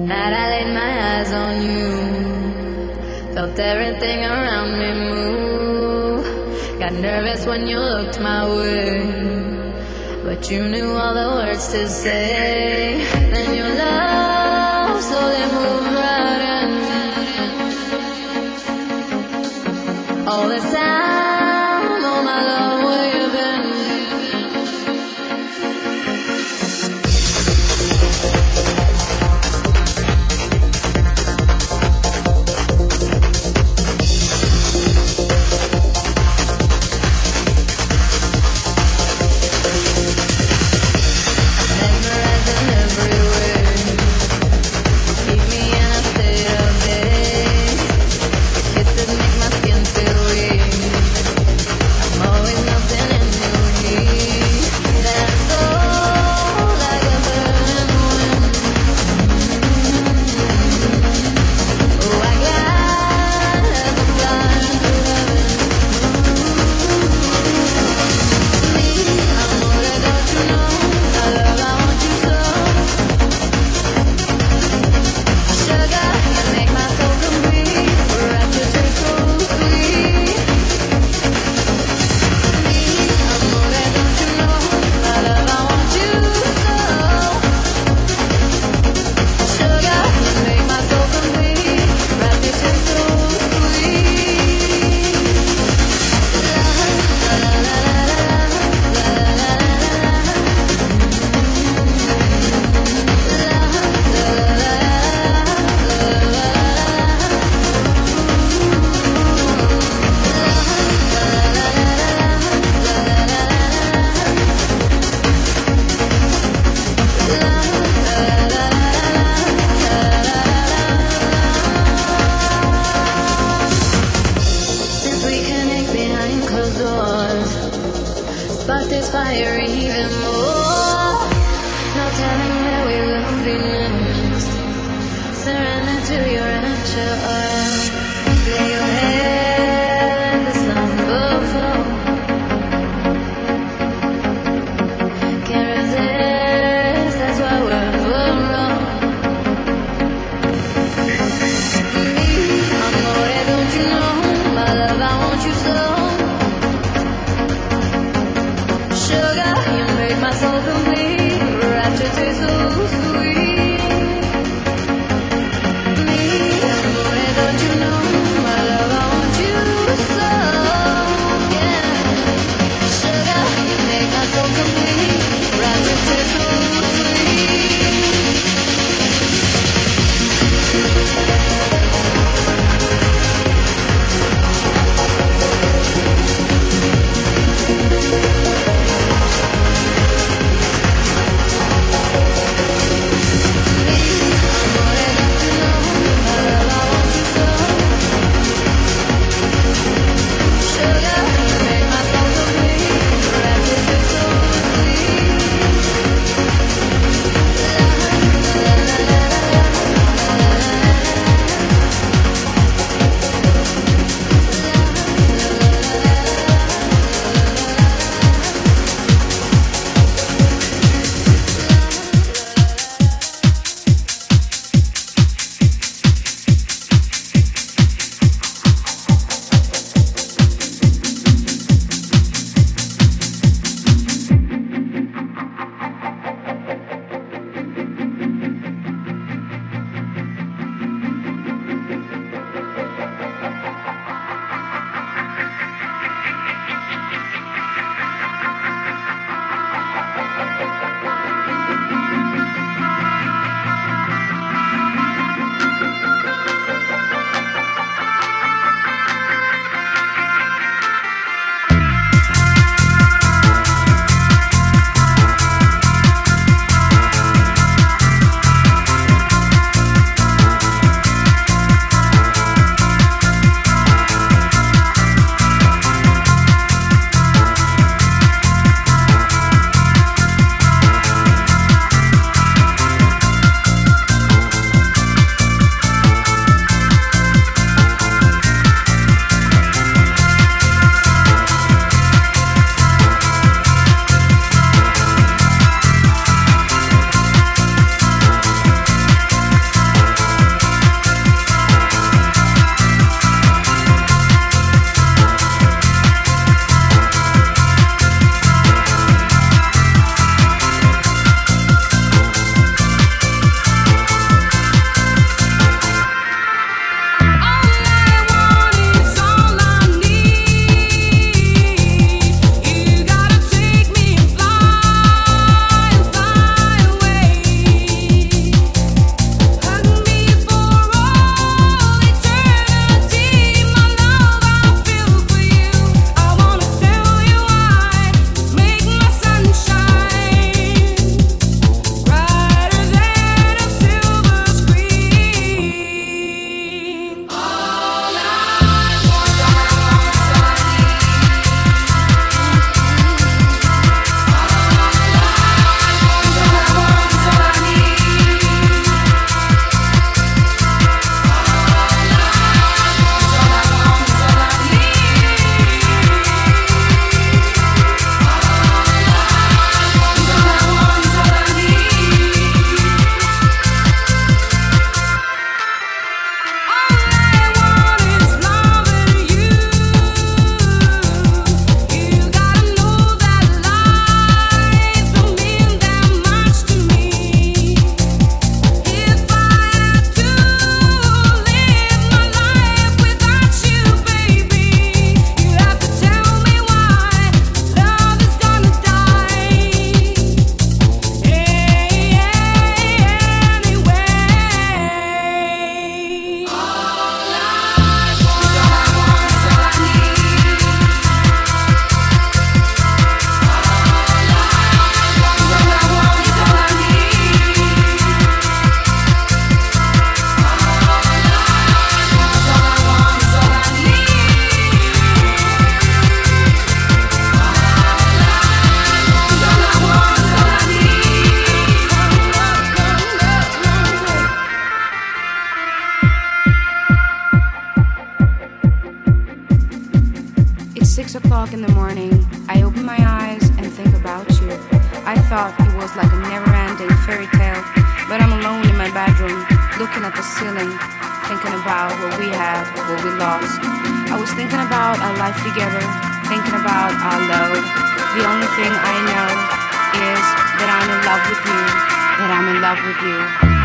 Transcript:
night I laid my eyes on you. Felt everything around me move. Got nervous when you looked my way. But you knew all the words to say. About our life together, thinking about our love. The only thing I know is that I'm in love with you, that I'm in love with you.